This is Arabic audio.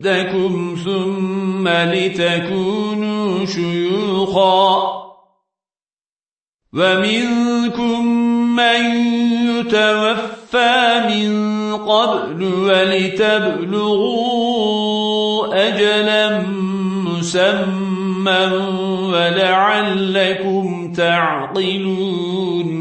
أشدكم ثم لتكونوا شيوخا ومنكم من يتوفى من قبل ولتبلغوا أجلا مسمى ولعلكم تعقلون